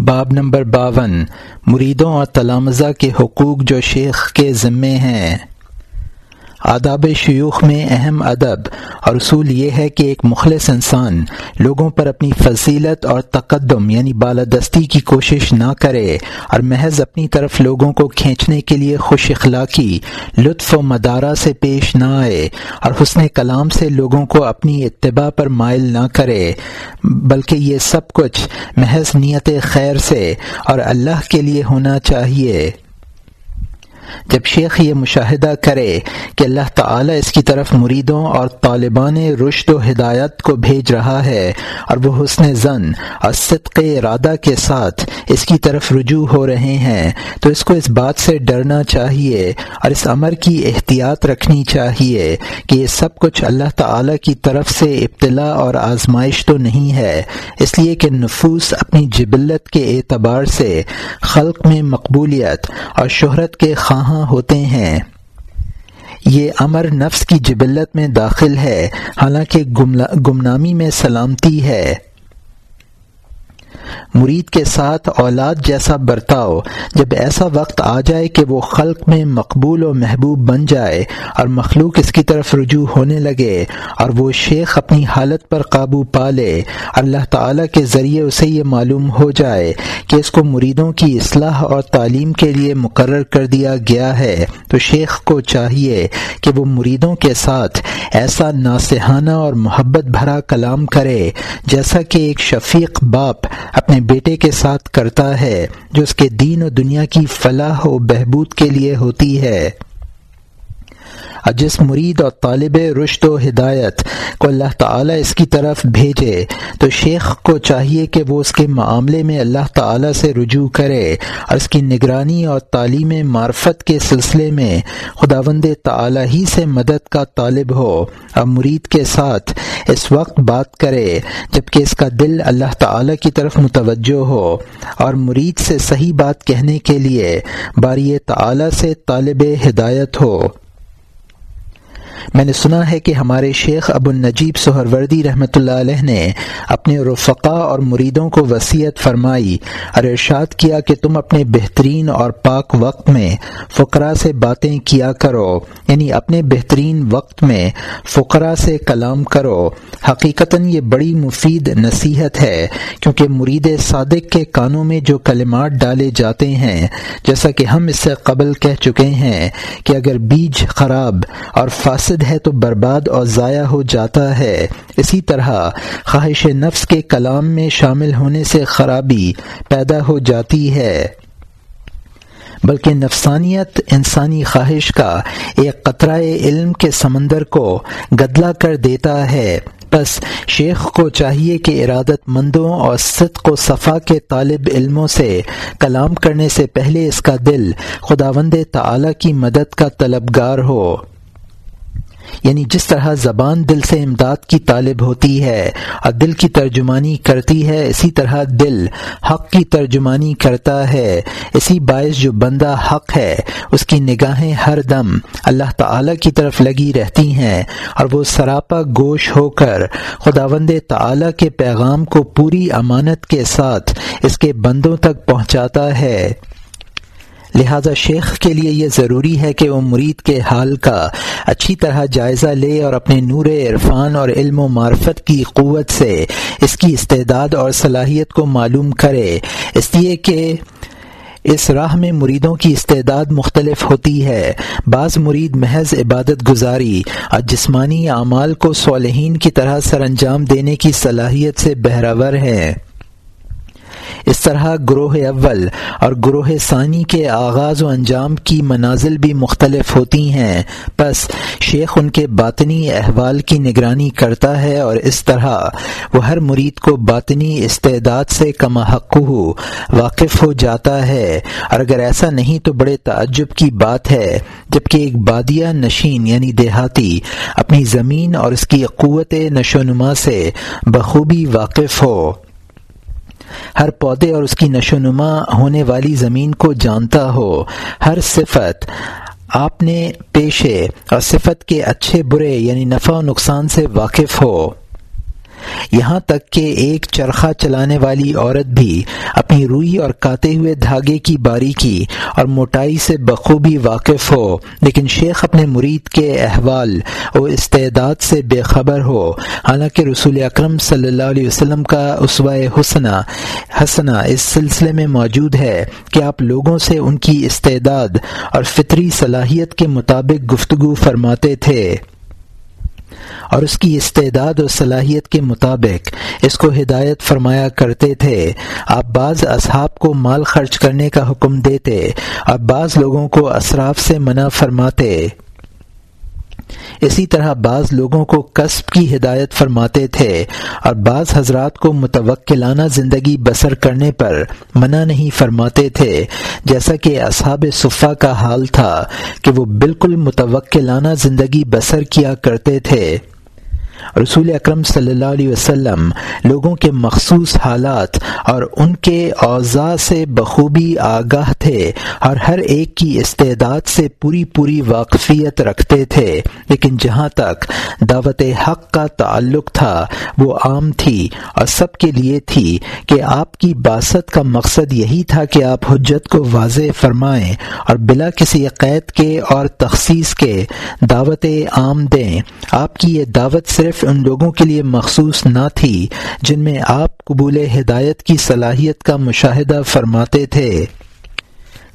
باب نمبر باون مریدوں اور تلامزہ کے حقوق جو شیخ کے ذمے ہیں۔ آداب شیوخ میں اہم ادب اور اصول یہ ہے کہ ایک مخلص انسان لوگوں پر اپنی فضیلت اور تقدم یعنی بالادستی کی کوشش نہ کرے اور محض اپنی طرف لوگوں کو کھینچنے کے لیے خوش اخلاقی، لطف و مدارہ سے پیش نہ آئے اور حسن کلام سے لوگوں کو اپنی اتباع پر مائل نہ کرے، بلکہ یہ سب کچھ محض نیت خیر سے اور اللہ کے لیے ہونا چاہیے۔ جب شیخ یہ مشاہدہ کرے کہ اللہ تعالی اس کی طرف مریدوں اور طالبان رشد و ہدایت کو بھیج رہا ہے اور وہ حسن زن اور صدق ارادہ کے ساتھ اس کی طرف رجوع ہو رہے ہیں، تو اس کو اس بات سے ڈرنا چاہیے اور اس امر کی احتیاط رکھنی چاہیے کہ یہ سب کچھ اللہ تعالی کی طرف سے ابتلا اور آزمائش تو نہیں ہے، اس لیے کہ نفوس اپنی جبلت کے اعتبار سے خلق میں مقبولیت اور شہرت کے خان ہوتے ہیں۔ یہ امر نفس کی جبلت میں داخل ہے، حالانکہ گمنامی میں سلامتی ہے۔ مرید کے ساتھ اولاد جیسا برتاؤ، جب ایسا وقت آ جائے کہ وہ خلق میں مقبول و محبوب بن جائے اور مخلوق اس کی طرف رجوع ہونے لگے اور وہ شیخ اپنی حالت پر قابو پا لے، اللہ تعالیٰ کے ذریعے اسے یہ معلوم ہو جائے کہ اس کو مریدوں کی اصلاح اور تعلیم کے لیے مقرر کر دیا گیا ہے۔ تو شیخ کو چاہیے کہ وہ مریدوں کے ساتھ ایسا ناسحانہ اور محبت بھرا کلام کرے، جیسا کہ ایک شفیق باپ اپنے بیٹے کے ساتھ کرتا ہے، جو اس کے دین و دنیا کی فلاح و بہبود کے لیے ہوتی ہے۔ اور جس مرید اور طالب رشد و ہدایت کو اللہ تعالیٰ اس کی طرف بھیجے، تو شیخ کو چاہیے کہ وہ اس کے معاملے میں اللہ تعالیٰ سے رجوع کرے اور اس کی نگرانی اور تعلیم معرفت کے سلسلے میں خداوند تعالیٰ ہی سے مدد کا طالب ہو اور مرید کے ساتھ اس وقت بات کرے جبکہ اس کا دل اللہ تعالیٰ کی طرف متوجہ ہو اور مرید سے صحیح بات کہنے کے لیے باری تعالیٰ سے طالب ہدایت ہو۔ میں نے سنا ہے کہ ہمارے شیخ ابو النجیب سہروردی رحمۃ اللہ علیہ نے اپنے رفقا اور مریدوں کو وصیت فرمائی اور ارشاد کیا کہ تم اپنے بہترین اور پاک وقت میں فقرا سے باتیں کیا کرو یعنی اپنے بہترین وقت میں فقرا سے کلام کرو۔ حقیقتاً یہ بڑی مفید نصیحت ہے، کیونکہ مرید صادق کے کانوں میں جو کلمات ڈالے جاتے ہیں، جیسا کہ ہم اس سے قبل کہہ چکے ہیں کہ اگر بیج خراب اور فاسد ہے تو برباد اور ضائع ہو جاتا ہے۔ اسی طرح خواہش نفس کے کلام میں شامل ہونے سے خرابی پیدا ہو جاتی ہے۔ بلکہ نفسانیت انسانی خواہش کا ایک قطرہ علم کے سمندر کو گدلا کر دیتا ہے۔ بس شیخ کو چاہیے کہ ارادت مندوں اور صدق و صفا کے طالب علموں سے کلام کرنے سے پہلے اس کا دل خداوند تعالی کی مدد کا طلبگار ہو۔ یعنی جس طرح زبان دل سے امداد کی طالب ہوتی ہے اور دل کی ترجمانی کرتی ہے، اسی طرح دل حق کی ترجمانی کرتا ہے۔ اسی باعث جو بندہ حق ہے، اس کی نگاہیں ہر دم اللہ تعالی کی طرف لگی رہتی ہیں اور وہ سراپا گوش ہو کر خداوند تعالی کے پیغام کو پوری امانت کے ساتھ اس کے بندوں تک پہنچاتا ہے۔ لہذا شیخ کے لیے یہ ضروری ہے کہ وہ مرید کے حال کا اچھی طرح جائزہ لے اور اپنے نور عرفان اور علم و معرفت کی قوت سے اس کی استعداد اور صلاحیت کو معلوم کرے۔ اس لیے کہ اس راہ میں مریدوں کی استعداد مختلف ہوتی ہے۔ بعض مرید محض عبادت گزاری اور جسمانی اعمال کو صالحین کی طرح سر انجام دینے کی صلاحیت سے بہراور ہیں۔ اس طرح گروہ اول اور گروہ ثانی کے آغاز و انجام کی منازل بھی مختلف ہوتی ہیں۔ بس شیخ ان کے باطنی احوال کی نگرانی کرتا ہے اور اس طرح وہ ہر مرید کو باطنی استعداد سے کما حق واقف ہو جاتا ہے۔ اور اگر ایسا نہیں تو بڑے تعجب کی بات ہے، جبکہ ایک بادیہ نشین یعنی دیہاتی اپنی زمین اور اس کی قوت نشو نما سے بخوبی واقف ہو۔ ہر پودے اور اس کی نشو نما ہونے والی زمین کو جانتا ہو۔ ہر صفت آپ نے پیشے اور صفت کے اچھے برے یعنی نفع و نقصان سے واقف ہو۔ یہاں تک کہ ایک چرخہ چلانے والی عورت بھی اپنی روئی اور کاتے ہوئے دھاگے کی باریکی اور موٹائی سے بخوبی واقف ہو، لیکن شیخ اپنے مرید کے احوال و استعداد سے بے خبر ہو۔ حالانکہ رسول اکرم صلی اللہ علیہ وسلم کا اسوائے حسنہ حسنا اس سلسلے میں موجود ہے کہ آپ لوگوں سے ان کی استعداد اور فطری صلاحیت کے مطابق گفتگو فرماتے تھے۔ اور اس کی استعداد اور صلاحیت کے مطابق اس کو ہدایت فرمایا کرتے تھے۔ آپ بعض اصحاب کو مال خرچ کرنے کا حکم دیتے اور بعض لوگوں کو اسراف سے منع فرماتے۔ اسی طرح بعض لوگوں کو قصب کی ہدایت فرماتے تھے اور بعض حضرات کو متوکلانہ زندگی بسر کرنے پر منع نہیں فرماتے تھے، جیسا کہ اصحاب صفحہ کا حال تھا کہ وہ بالکل متوکلانہ زندگی بسر کیا کرتے تھے۔ رسول اکرم صلی اللہ علیہ وسلم لوگوں کے مخصوص حالات اور ان کے اوضاع سے بخوبی آگاہ تھے اور ہر ایک کی استعداد سے پوری پوری واقفیت رکھتے تھے۔ لیکن جہاں تک دعوت حق کا تعلق تھا، وہ عام تھی اور سب کے لیے تھی کہ آپ کی باست کا مقصد یہی تھا کہ آپ حجت کو واضح فرمائیں اور بلا کسی قید کے اور تخصیص کے دعوت عام دیں۔ آپ کی یہ دعوت صرف صرف ان لوگوں کے لیے مخصوص نہ تھی جن میں آپ قبول ہدایت کی صلاحیت کا مشاہدہ فرماتے تھے۔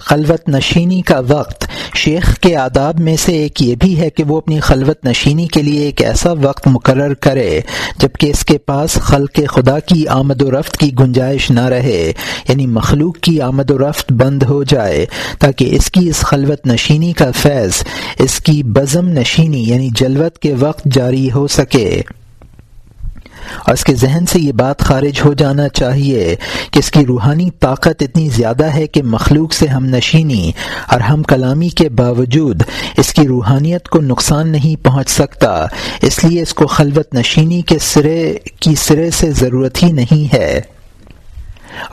خلوت نشینی کا وقت۔ شیخ کے آداب میں سے ایک یہ بھی ہے کہ وہ اپنی خلوت نشینی کے لیے ایک ایسا وقت مقرر کرے جبکہ اس کے پاس خلق خدا کی آمد و رفت کی گنجائش نہ رہے یعنی مخلوق کی آمد و رفت بند ہو جائے، تاکہ اس کی اس خلوت نشینی کا فیض، اس کی بزم نشینی یعنی جلوت کے وقت جاری ہو سکے۔ اور اس کے ذہن سے یہ بات خارج ہو جانا چاہیے کہ اس کی روحانی طاقت اتنی زیادہ ہے کہ مخلوق سے ہم نشینی اور ہم کلامی کے باوجود اس کی روحانیت کو نقصان نہیں پہنچ سکتا۔ اس لیے اس کو خلوت نشینی کے سرے کی سرے سے ضرورت ہی نہیں ہے۔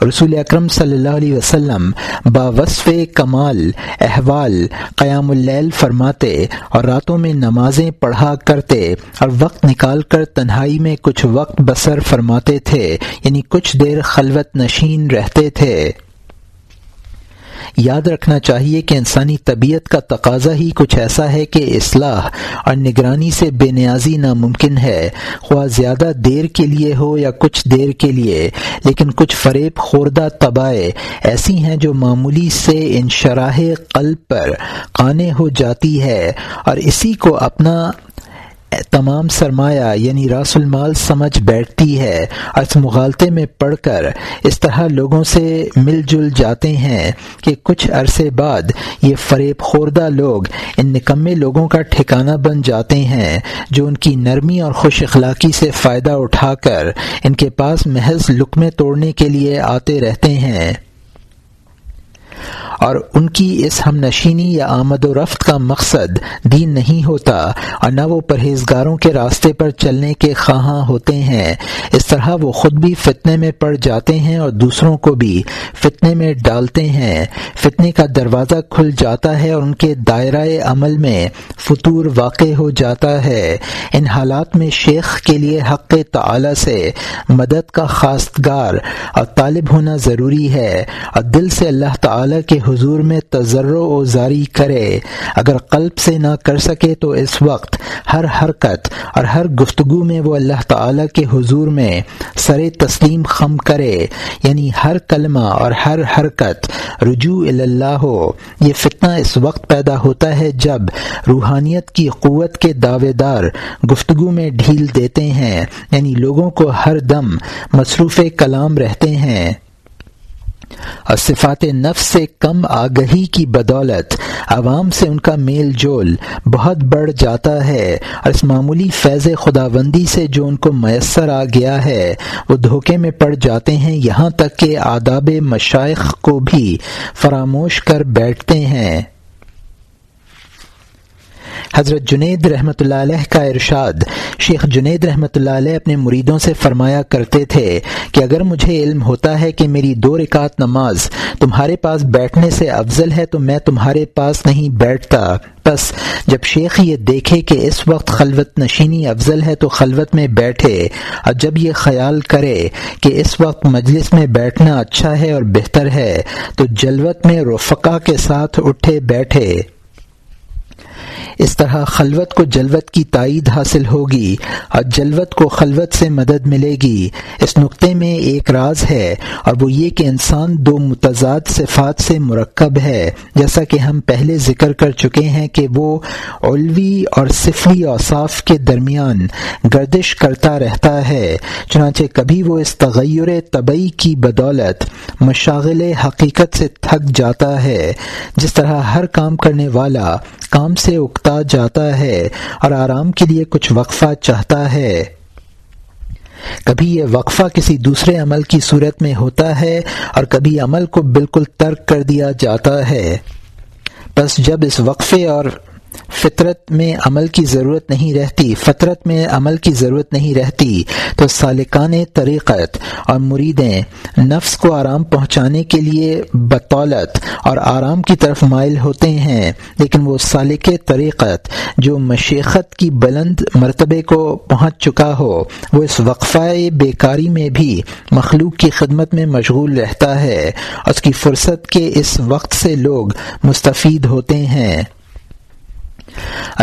رسول اکرم صلی اللہ علیہ وسلم با وصف کمال، احوال، قیام اللیل فرماتے اور راتوں میں نمازیں پڑھا کرتے اور وقت نکال کر تنہائی میں کچھ وقت بسر فرماتے تھے یعنی کچھ دیر خلوت نشین رہتے تھے۔ یاد رکھنا چاہیے کہ انسانی طبیعت کا تقاضا ہی کچھ ایسا ہے کہ اصلاح اور نگرانی سے بے نیازی ناممکن ہے۔ خواہ زیادہ دیر کے لیے ہو یا کچھ دیر کے لیے، لیکن کچھ فریب خوردہ تباہیں ایسی ہیں جو معمولی سے ان شراہ قلب پر قانے ہو جاتی ہے اور اسی کو اپنا تمام سرمایہ یعنی راس المال سمجھ بیٹھتی ہے۔ اور اس مغالطے میں پڑھ کر اس طرح لوگوں سے مل جل جاتے ہیں کہ کچھ عرصے بعد یہ فریب خوردہ لوگ ان نکمے لوگوں کا ٹھکانہ بن جاتے ہیں جو ان کی نرمی اور خوش اخلاقی سے فائدہ اٹھا کر ان کے پاس محض لکمے توڑنے کے لیے آتے رہتے ہیں۔ اور ان کی اس ہم نشینی یا آمد و رفت کا مقصد دین نہیں ہوتا اور نہ وہ پرہیزگاروں کے راستے پر چلنے کے خواہاں ہوتے ہیں۔ اس طرح وہ خود بھی فتنے میں پڑ جاتے ہیں اور دوسروں کو بھی فتنے میں ڈالتے ہیں۔ فتنے کا دروازہ کھل جاتا ہے اور ان کے دائرۂ عمل میں فطور واقع ہو جاتا ہے۔ ان حالات میں شیخ کے لیے حق تعلی سے مدد کا خاصگار اور طالب ہونا ضروری ہے اور دل سے اللہ تعالی کے حضور میں تجر و زاری کرے۔ اگر قلب سے نہ کر سکے تو اس وقت ہر حرکت اور ہر گفتگو میں وہ اللہ تعالی کے حضور میں سر تسلیم خم کرے۔ یعنی ہر کلمہ اور ہر حرکت رجوع اللہ ہو۔ یہ فتنہ اس وقت پیدا ہوتا ہے جب روحانیت کی قوت کے دعوے دار گفتگو میں ڈھیل دیتے ہیں۔ یعنی لوگوں کو ہر دم مصروف کلام رہتے ہیں۔ اور صفات نفس سے کم آگہی کی بدولت، عوام سے ان کا میل جول بہت بڑھ جاتا ہے اور اس معمولی فیض خداوندی سے جو ان کو میسر آ گیا ہے، وہ دھوکے میں پڑ جاتے ہیں یہاں تک کہ آداب مشائق کو بھی فراموش کر بیٹھتے ہیں۔ حضرت جنید رحمۃ اللہ علیہ کا ارشاد۔ شیخ جنید رحمۃ اللہ علیہ اپنے مریدوں سے فرمایا کرتے تھے کہ اگر مجھے علم ہوتا ہے کہ میری دو رکعت نماز تمہارے پاس بیٹھنے سے افضل ہے تو میں تمہارے پاس نہیں بیٹھتا۔ بس جب شیخ یہ دیکھے کہ اس وقت خلوت نشینی افضل ہے تو خلوت میں بیٹھے اور جب یہ خیال کرے کہ اس وقت مجلس میں بیٹھنا اچھا ہے اور بہتر ہے تو جلوت میں رفقا کے ساتھ اٹھے بیٹھے۔ اس طرح خلوت کو جلوت کی تائید حاصل ہوگی اور جلوت کو خلوت سے مدد ملے گی۔ اس نقطے میں ایک راز ہے اور وہ یہ کہ انسان دو متضاد صفات سے مرکب ہے۔ جیسا کہ ہم پہلے ذکر کر چکے ہیں کہ وہ علوی اور صفلی اوصاف کے درمیان گردش کرتا رہتا ہے، چنانچہ کبھی وہ اس تغیر طبعی کی بدولت، مشاغل حقیقت سے تھک جاتا ہے۔ جس طرح ہر کام کرنے والا کام سے اکتا جاتا ہے اور آرام کے لیے کچھ وقفہ چاہتا ہے۔ کبھی یہ وقفہ کسی دوسرے عمل کی صورت میں ہوتا ہے اور کبھی عمل کو بالکل ترک کر دیا جاتا ہے۔ بس جب اس وقفے اور فطرت میں عمل کی ضرورت نہیں رہتی، فطرت میں عمل کی ضرورت نہیں رہتی، تو سالکان طریقت اور مریدیں نفس کو آرام پہنچانے کے لیے بطولت اور آرام کی طرف مائل ہوتے ہیں، لیکن وہ سالک طریقت جو مشیخت کی بلند مرتبے کو پہنچ چکا ہو، وہ اس وقفہ بیکاری میں بھی مخلوق کی خدمت میں مشغول رہتا ہے، اس کی فرصت کے اس وقت سے لوگ مستفید ہوتے ہیں۔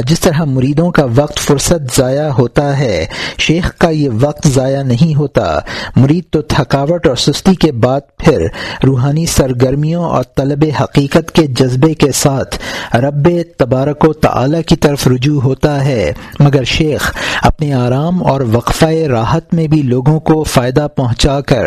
جس طرح مریدوں کا وقت فرصت ضائع ہوتا ہے، شیخ کا یہ وقت ضائع نہیں ہوتا۔ مرید تو تھکاوٹ اور سستی کے بعد پھر روحانی سرگرمیوں اور طلب حقیقت کے جذبے کے ساتھ رب تبارک و تعالی کی طرف رجوع ہوتا ہے۔ مگر شیخ اپنے آرام اور وقفہ راحت میں بھی لوگوں کو فائدہ پہنچا کر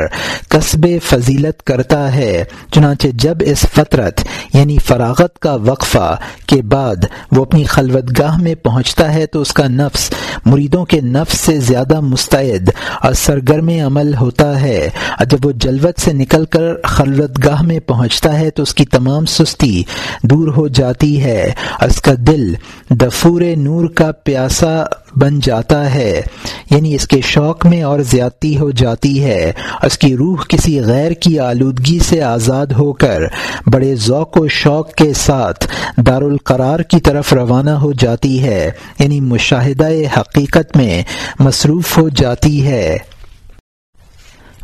قصب فضیلت کرتا ہے۔ چنانچہ جب اس فطرت یعنی فراغت کا وقفہ کے بعد وہ اپنی خلوت گاہ میں پہنچتا ہے تو اس کا نفس مریدوں کے نفس سے زیادہ مستعد اور سرگرم عمل ہوتا ہے۔ اور جب وہ جلوت سے نکل کر خلوت گاہ میں پہنچتا ہے تو اس کی تمام سستی دور ہو جاتی ہے اور اس کا دل دفور نور کا پیاسا بن جاتا ہے یعنی اس کے شوق میں اور زیادتی ہو جاتی ہے۔ اس کی روح کسی غیر کی آلودگی سے آزاد ہو کر بڑے ذوق و شوق کے ساتھ دارالقرار کی طرف روانہ ہو جاتی ہے یعنی مشاہدہ حقیقت میں مصروف ہو جاتی ہے۔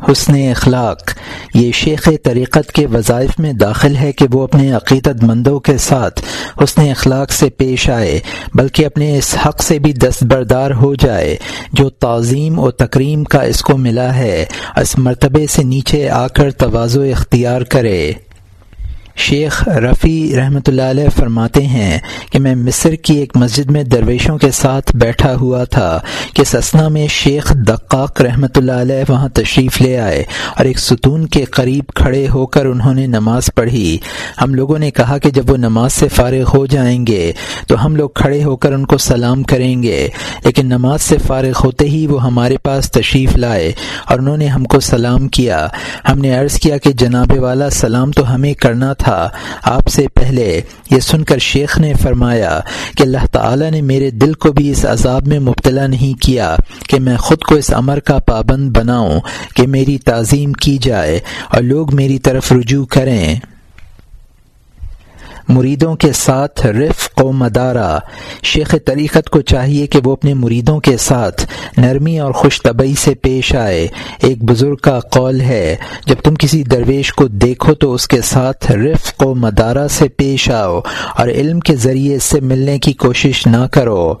حسن اخلاق۔ یہ شیخ طریقت کے وظائف میں داخل ہے کہ وہ اپنے عقیدت مندوں کے ساتھ حسن اخلاق سے پیش آئے، بلکہ اپنے اس حق سے بھی دستبردار ہو جائے، جو تعظیم و تکریم کا اس کو ملا ہے، اس مرتبے سے نیچے آ کر توازو اختیار کرے۔ شیخ رفیع رحمۃ اللہ علیہ فرماتے ہیں کہ میں مصر کی ایک مسجد میں درویشوں کے ساتھ بیٹھا ہوا تھا کہ سسنا میں شیخ دقاق رحمۃ اللہ علیہ وہاں تشریف لے آئے اور ایک ستون کے قریب کھڑے ہو کر انہوں نے نماز پڑھی۔ ہم لوگوں نے کہا کہ جب وہ نماز سے فارغ ہو جائیں گے تو ہم لوگ کھڑے ہو کر ان کو سلام کریں گے، لیکن نماز سے فارغ ہوتے ہی وہ ہمارے پاس تشریف لائے اور انہوں نے ہم کو سلام کیا۔ ہم نے عرض کیا کہ جناب والا سلام تو ہمیں کرنا تھا تھا۔ آپ سے پہلے یہ سن کر شیخ نے فرمایا کہ اللہ تعالی نے میرے دل کو بھی اس عذاب میں مبتلا نہیں کیا کہ میں خود کو اس امر کا پابند بناؤں کہ میری تعظیم کی جائے اور لوگ میری طرف رجوع کریں۔ مریدوں کے ساتھ رفق و مدارہ شیخ طریقت کو چاہیے کہ وہ اپنے مریدوں کے ساتھ نرمی اور خوش طبعی سے پیش آئے۔ ایک بزرگ کا قول ہے، جب تم کسی درویش کو دیکھو تو اس کے ساتھ رفق و مدارہ سے پیش آؤ اور علم کے ذریعے اس سے ملنے کی کوشش نہ کرو۔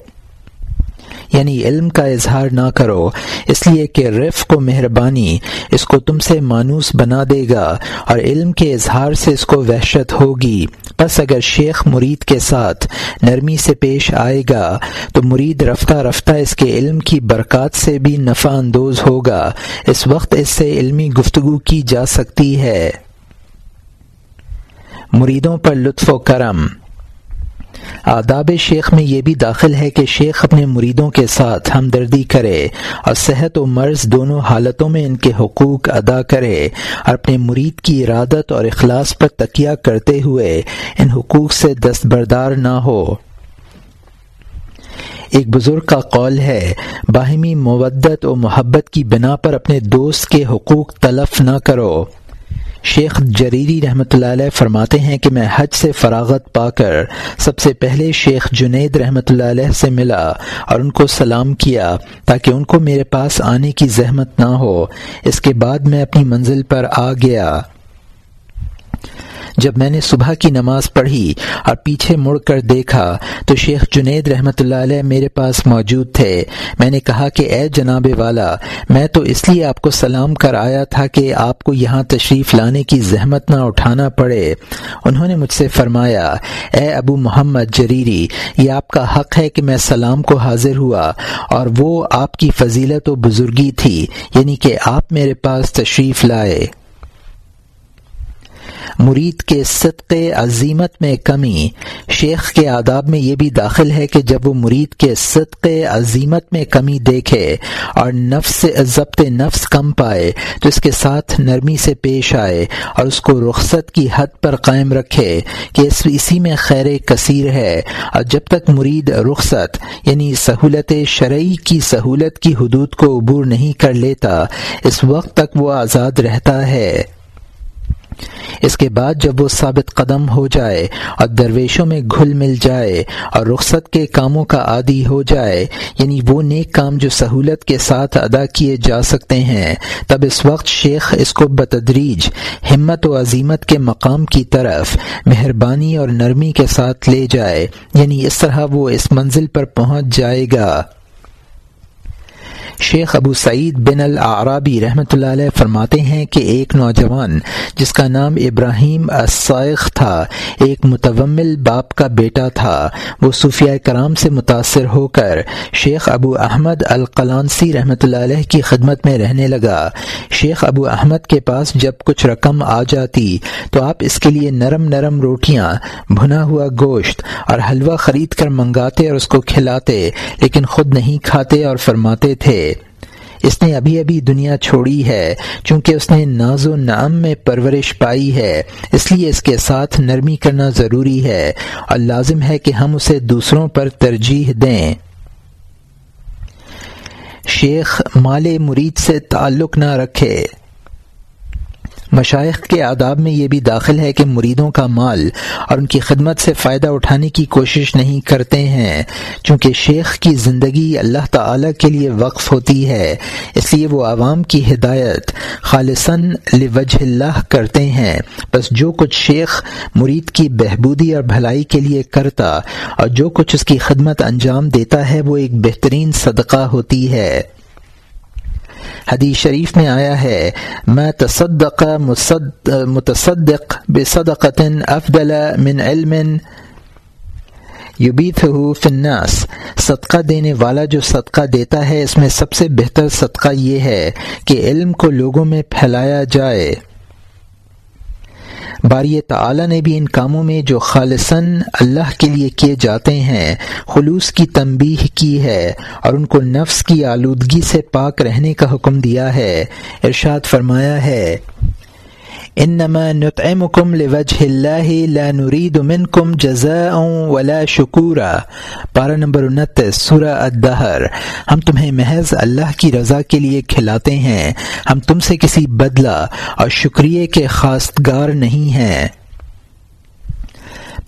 یعنی علم کا اظہار نہ کرو، اس لیے کہ رف کو مہربانی اس کو تم سے مانوس بنا دے گا اور علم کے اظہار سے اس کو وحشت ہوگی۔ بس اگر شیخ مرید کے ساتھ نرمی سے پیش آئے گا، تو مرید رفتہ رفتہ اس کے علم کی برکات سے بھی نفع اندوز ہوگا۔ اس وقت اس سے علمی گفتگو کی جا سکتی ہے۔ مریدوں پر لطف و کرم۔ آداب شیخ میں یہ بھی داخل ہے کہ شیخ اپنے مریدوں کے ساتھ ہمدردی کرے اور صحت و مرض دونوں حالتوں میں ان کے حقوق ادا کرے اور اپنے مرید کی ارادت اور اخلاص پر تکیہ کرتے ہوئے ان حقوق سے دستبردار نہ ہو۔ ایک بزرگ کا قول ہے، باہمی مودت و محبت کی بنا پر اپنے دوست کے حقوق تلف نہ کرو۔ شیخ جریری رحمۃ اللہ علیہ فرماتے ہیں کہ میں حج سے فراغت پا کر سب سے پہلے شیخ جنید رحمۃ اللہ علیہ سے ملا اور ان کو سلام کیا تاکہ ان کو میرے پاس آنے کی زحمت نہ ہو۔ اس کے بعد میں اپنی منزل پر آ گیا۔ جب میں نے صبح کی نماز پڑھی اور پیچھے مڑ کر دیکھا تو شیخ جنید رحمۃ اللہ علیہ میرے پاس موجود تھے۔ میں نے کہا کہ اے جناب والا، میں تو اس لیے آپ کو سلام کر آیا تھا کہ آپ کو یہاں تشریف لانے کی زحمت نہ اٹھانا پڑے۔ انہوں نے مجھ سے فرمایا، اے ابو محمد جریری، یہ آپ کا حق ہے کہ میں سلام کو حاضر ہوا اور وہ آپ کی فضیلت و بزرگی تھی یعنی کہ آپ میرے پاس تشریف لائے۔ مرید کے صدق عظیمت میں کمی۔ شیخ کے آداب میں یہ بھی داخل ہے کہ جب وہ مرید کے صدق عظیمت میں کمی دیکھے اور نفس، ضبط نفس کم پائے، تو اس کے ساتھ نرمی سے پیش آئے اور اس کو رخصت کی حد پر قائم رکھے کہ اس اسی میں خیر کثیر ہے۔ اور جب تک مرید رخصت یعنی سہولت شرعی کی سہولت کی حدود کو عبور نہیں کر لیتا، اس وقت تک وہ آزاد رہتا ہے۔ اس کے بعد جب وہ ثابت قدم ہو جائے اور درویشوں میں گھل مل جائے اور رخصت کے کاموں کا عادی ہو جائے یعنی وہ نیک کام جو سہولت کے ساتھ ادا کیے جا سکتے ہیں، تب اس وقت شیخ اس کو بتدریج، ہمت و عظیمت کے مقام کی طرف مہربانی اور نرمی کے ساتھ لے جائے یعنی اس طرح وہ اس منزل پر پہنچ جائے گا۔ شیخ ابو سعید بن العرابی رحمۃ اللہ علیہ فرماتے ہیں کہ ایک نوجوان جس کا نام ابراہیم السائق تھا، ایک متومل باپ کا بیٹا تھا، وہ صوفیہ کرام سے متاثر ہو کر شیخ ابو احمد القلانسی رحمۃ اللہ علیہ کی خدمت میں رہنے لگا۔ شیخ ابو احمد کے پاس جب کچھ رقم آ جاتی تو آپ اس کے لیے نرم نرم روٹیاں، بھنا ہوا گوشت اور حلوہ خرید کر منگاتے اور اس کو کھلاتے، لیکن خود نہیں کھاتے اور فرماتے تھے اس نے ابھی ابھی دنیا چھوڑی ہے، چونکہ اس نے ناز و نعم میں پرورش پائی ہے۔ اس لیے اس کے ساتھ نرمی کرنا ضروری ہے۔ اور لازم ہے کہ ہم اسے دوسروں پر ترجیح دیں۔ شیخ مال مرید سے تعلق نہ رکھے۔ مشائق کے آداب میں یہ بھی داخل ہے کہ مریدوں کا مال اور ان کی خدمت سے فائدہ اٹھانے کی کوشش نہیں کرتے ہیں، چونکہ شیخ کی زندگی اللہ تعالی کے لیے وقف ہوتی ہے، اس لیے وہ عوام کی ہدایت خالصاً لوجہ اللہ کرتے ہیں۔ بس جو کچھ شیخ مرید کی بہبودی اور بھلائی کے لیے کرتا اور جو کچھ اس کی خدمت انجام دیتا ہے، وہ ایک بہترین صدقہ ہوتی ہے۔ حدیث شریف میں آیا ہے میں تصدق متصدق بے افضل من علم الناس. صدقہ دینے والا جو صدقہ دیتا ہے، اس میں سب سے بہتر صدقہ یہ ہے کہ علم کو لوگوں میں پھیلایا جائے۔ باری تعالی نے بھی ان کاموں میں جو خالصاً اللہ کے لیے کیے جاتے ہیں، خلوص کی تنبیہ کی ہے اور ان کو نفس کی آلودگی سے پاک رہنے کا حکم دیا ہے۔ ارشاد فرمایا ہے انما نطعمكم لوجه الله لا نريد منكم جزاء ولا شکورا۔ پارہ نمبر انتیس سورہ الدہر۔ ہم تمہیں محض اللہ کی رضا کے لیے کھلاتے ہیں۔ ہم تم سے کسی بدلہ اور شکریہ کے خواستگار نہیں ہیں۔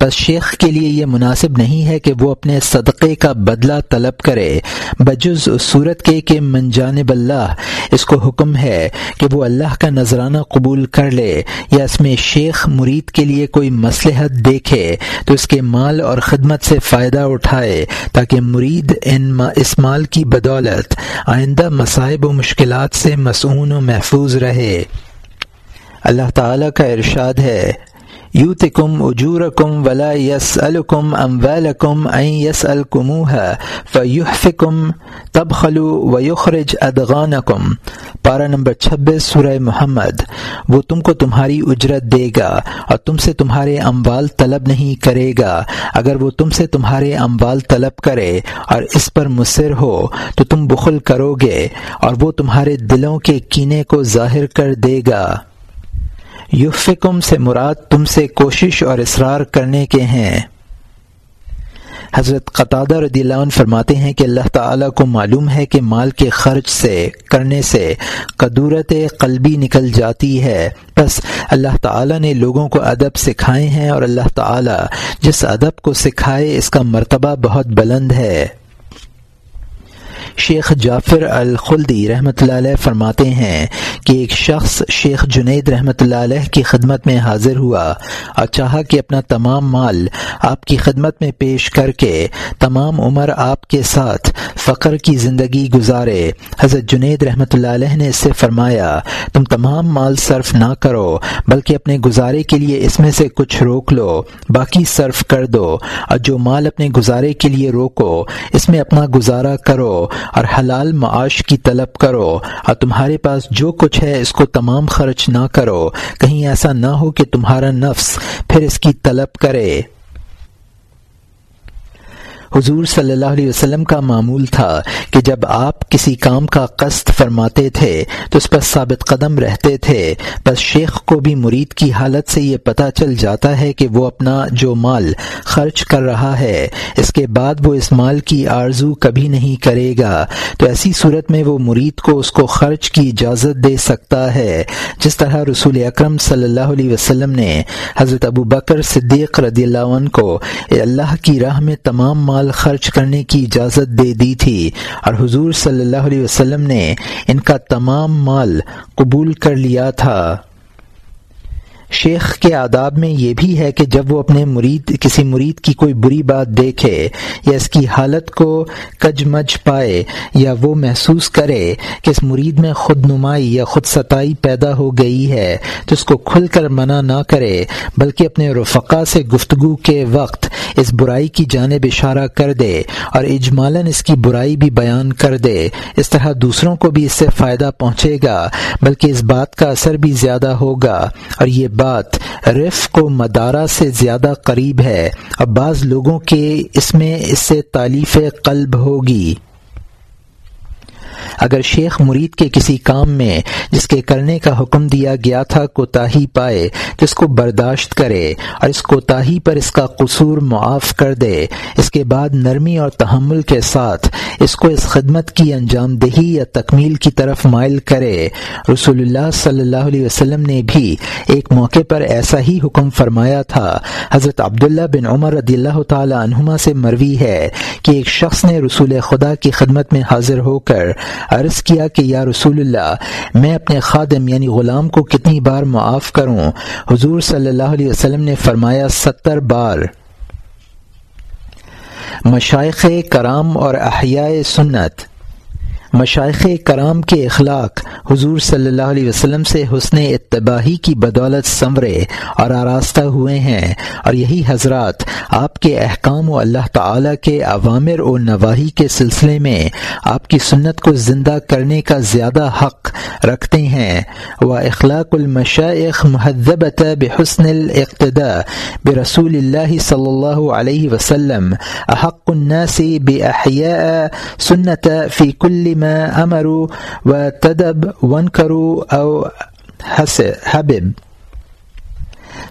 بس شیخ کے لیے یہ مناسب نہیں ہے کہ وہ اپنے صدقے کا بدلہ طلب کرے۔ بجز صورت کے کہ من جانب اللہ، اس کو حکم ہے کہ وہ اللہ کا نذرانہ قبول کر لے یا اس میں شیخ مرید کے لیے کوئی مصلحت دیکھے تو اس کے مال اور خدمت سے فائدہ اٹھائے تاکہ مرید ان اس مال کی بدولت آئندہ مصائب و مشکلات سے مسعون و محفوظ رہے۔ اللہ تعالی کا ارشاد ہے یوتکم اجورکم ولا یسألکم اموالکم این یسألکموها فیحفکم تبخلو ویخرج ادغانکم۔ پارہ نمبر چھبیس سورہ محمد۔ وہ تم کو تمہاری اجرت دے گا اور تم سے تمہارے اموال طلب نہیں کرے گا۔ اگر وہ تم سے تمہارے اموال طلب کرے اور اس پر مصر ہو تو تم بخل کرو گے اور وہ تمہارے دلوں کے کینے کو ظاہر کر دے گا۔ یوفکم سے مراد تم سے کوشش اور اصرار کرنے کے ہیں۔ حضرت قطع رضی اللہ عنہ فرماتے ہیں کہ اللہ تعالیٰ کو معلوم ہے کہ مال کے خرچ سے، کرنے سے قدورت قلبی نکل جاتی ہے۔ بس اللہ تعالیٰ نے لوگوں کو ادب سکھائے ہیں اور اللہ تعالیٰ جس ادب کو سکھائے اس کا مرتبہ بہت بلند ہے۔ شیخ جعفر الخلدی رحمۃ اللہ علیہ فرماتے ہیں کہ ایک شخص شیخ جنید رحمۃ اللہ علیہ کی خدمت میں حاضر ہوا اور چاہا کہ اپنا تمام مال آپ کی خدمت میں پیش کر کے تمام عمر آپ کے ساتھ فقر کی زندگی گزارے۔ حضرت جنید رحمۃ اللہ علیہ نے اس سے فرمایا، تم تمام مال صرف نہ کرو، بلکہ اپنے گزارے کے لیے اس میں سے کچھ روک لو، باقی صرف کر دو، اور جو مال اپنے گزارے کے لیے روکو، اس میں اپنا گزارا کرو اور حلال معاش کی طلب کرو اور تمہارے پاس جو کچھ ہے اس کو تمام خرچ نہ کرو۔ کہیں ایسا نہ ہو کہ تمہارا نفس پھر اس کی طلب کرے۔ حضور صلی اللہ علیہ وسلم کا معمول تھا کہ جب آپ کسی کام کا قصد فرماتے تھے تو اس پر ثابت قدم رہتے تھے۔ بس شیخ کو بھی مرید کی حالت سے یہ پتہ چل جاتا ہے کہ وہ اپنا جو مال خرچ کر رہا ہے، اس کے بعد وہ اس مال کی آرزو کبھی نہیں کرے گا۔ تو ایسی صورت میں وہ مرید کو اس کو خرچ کی اجازت دے سکتا ہے۔ جس طرح رسول اکرم صلی اللہ علیہ وسلم نے حضرت ابو بکر صدیق رضی اللہ عنہ کو اللہ کی راہ میں تمام مال مال خرچ کرنے کی اجازت دے دی تھی اور حضور صلی اللہ علیہ وسلم نے ان کا تمام مال قبول کر لیا تھا۔ شیخ کے آداب میں یہ بھی ہے کہ جب وہ اپنے مرید، کسی مرید کی کوئی بری بات دیکھے یا اس کی حالت کو کج مج پائے یا وہ محسوس کرے کہ اس مرید میں خود نمائی یا خود ستائی پیدا ہو گئی ہے، تو اس کو کھل کر منع نہ کرے، بلکہ اپنے رفقا سے گفتگو کے وقت اس برائی کی جانب اشارہ کر دے اور اجمالن اس کی برائی بھی بیان کر دے۔ اس طرح دوسروں کو بھی اس سے فائدہ پہنچے گا، بلکہ اس بات کا اثر بھی زیادہ ہوگا۔ اور یہ بات رفق کو مدارہ سے زیادہ قریب ہے اور بعض لوگوں کے اس میں اس سے تعلیف قلب ہوگی۔ اگر شیخ مرید کے کسی کام میں جس کے کرنے کا حکم دیا گیا تھا کوتاہی پائے تو اس کو برداشت کرے اور اس کوتاہی پر اس کا قصور معاف کر دے، اس کے بعد نرمی اور تحمل کے ساتھ اس کو اس خدمت کی انجام دہی یا تکمیل کی طرف مائل کرے۔ رسول اللہ صلی اللہ علیہ وسلم نے بھی ایک موقع پر ایسا ہی حکم فرمایا تھا۔ حضرت عبداللہ بن عمر رضی اللہ تعالی عنہما سے مروی ہے کہ ایک شخص نے رسول خدا کی خدمت میں حاضر ہو کر عرض کیا کہ یا رسول اللہ، میں اپنے خادم یعنی غلام کو کتنی بار معاف کروں؟ حضور صلی اللہ علیہ وسلم نے فرمایا، ستر بار۔ مشائق کرام اور احیاء سنت۔ مشائق کرام کے اخلاق، حضور صلی اللہ علیہ وسلم سے حسن اتباہی کی بدولت سنورے اور آراستہ ہوئے ہیں۔ اور یہی حضرات آپ کے احکام و اللہ تعالی کے عوامر و نواحی کے سلسلے میں آپ کی سنت کو زندہ کرنے کا زیادہ حق رکھتے ہیں۔ وہ اخلاق المشائق محدبت بحسن الاقتداء برسول اللہ صلی اللہ علیہ وسلم، احق الناس بأحیاء سنت فی کل ما امروا وتدب وانكروا او حبب.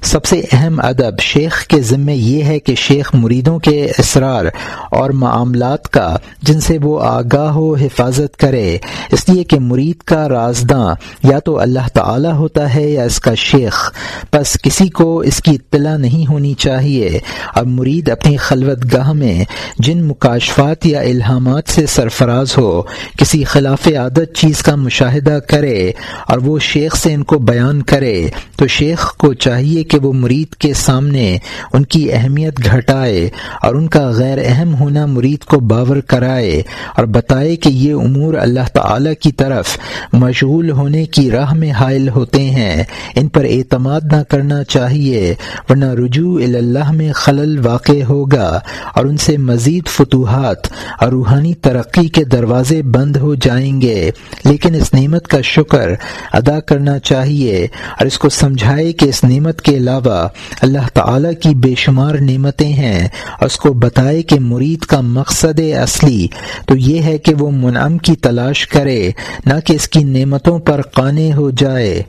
سب سے اہم ادب شیخ کے ذمے یہ ہے کہ شیخ مریدوں کے اسرار اور معاملات کا، جن سے وہ آگاہ و حفاظت کرے۔ اس لیے کہ مرید کا رازداں یا تو اللہ تعالی ہوتا ہے یا اس کا شیخ۔ بس کسی کو اس کی اطلاع نہیں ہونی چاہیے۔ اور مرید اپنی خلوت گاہ میں جن مکاشفات یا الہامات سے سرفراز ہو، کسی خلاف عادت چیز کا مشاہدہ کرے اور وہ شیخ سے ان کو بیان کرے، تو شیخ کو چاہیے کہ وہ مرید کے سامنے ان کی اہمیت گھٹائے اور ان کا غیر اہم ہونا مرید کو باور کرائے اور بتائے کہ یہ امور اللہ تعالی کی طرف مشغول ہونے کی راہ میں حائل ہوتے ہیں۔ ان پر اعتماد نہ کرنا چاہیے، ورنہ رجوع اللہ میں خلل واقع ہوگا اور ان سے مزید فتوحات اور روحانی ترقی کے دروازے بند ہو جائیں گے۔ لیکن اس نعمت کا شکر ادا کرنا چاہیے اور اس کو سمجھائے کہ اس نعمت کے علاوہ اللہ تعالی کی بے شمار نعمتیں ہیں۔ اس کو بتائے کہ مرید کا مقصد اصلی تو یہ ہے کہ وہ منعم کی تلاش کرے، نہ کہ اس کی نعمتوں پر قانے ہو جائے۔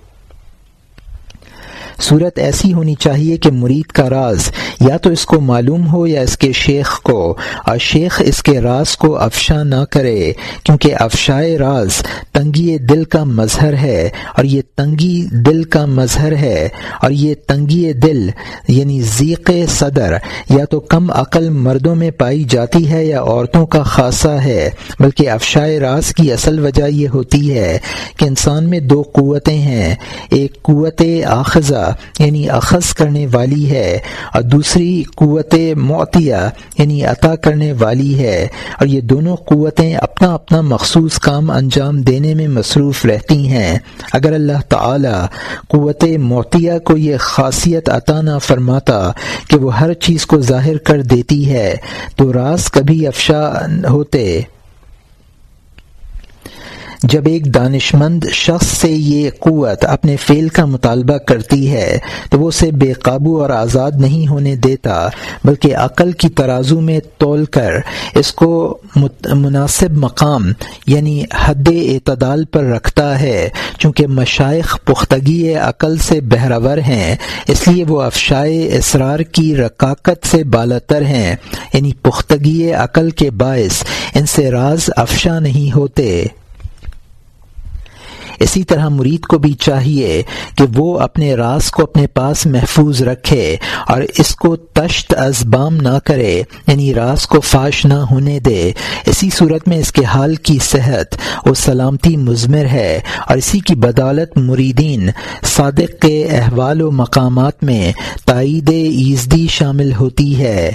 صورت ایسی ہونی چاہیے کہ مرید کا راز یا تو اس کو معلوم ہو یا اس کے شیخ کو۔ اور شیخ اس کے راز کو افشا نہ کرے، کیونکہ افشائے راز تنگی دل کا مظہر ہے، اور یہ تنگی دل کا مظہر ہے، اور یہ تنگی دل یعنی ذیق صدر یا تو کم عقل مردوں میں پائی جاتی ہے یا عورتوں کا خاصہ ہے، بلکہ افشائے راز کی اصل وجہ یہ ہوتی ہے کہ انسان میں دو قوتیں ہیں، ایک قوت آخذہ یعنی اخذ کرنے والی ہے اور دوسری قوت معطیہ یعنی عطا کرنے والی ہے اور یہ دونوں قوتیں اپنا اپنا مخصوص کام انجام دینے میں مصروف رہتی ہیں۔ اگر اللہ تعالی قوت معطیہ کو یہ خاصیت عطا نہ فرماتا کہ وہ ہر چیز کو ظاہر کر دیتی ہے تو راز کبھی افشا ہوتے۔ جب ایک دانش مند شخص سے یہ قوت اپنے فعل کا مطالبہ کرتی ہے، تو وہ اسے بے قابو اور آزاد نہیں ہونے دیتا، بلکہ عقل کی ترازو میں تول کر اس کو مناسب مقام یعنی حد اعتدال پر رکھتا ہے۔ چونکہ مشائق پختگی عقل سے بہرور ہیں، اس لیے وہ افشائے اسرار کی رکاکت سے بالاتر ہیں۔ یعنی پختگی عقل کے باعث ان سے راز افشا نہیں ہوتے۔ اسی طرح مرید کو بھی چاہیے کہ وہ اپنے راز کو اپنے پاس محفوظ رکھے اور اس کو تشت از بام نہ کرے یعنی راز کو فاش نہ ہونے دے۔ اسی صورت میں اس کے حال کی صحت و سلامتی مضمر ہے اور اسی کی بدولت مریدین صادق کے احوال و مقامات میں تائید ایزدی شامل ہوتی ہے۔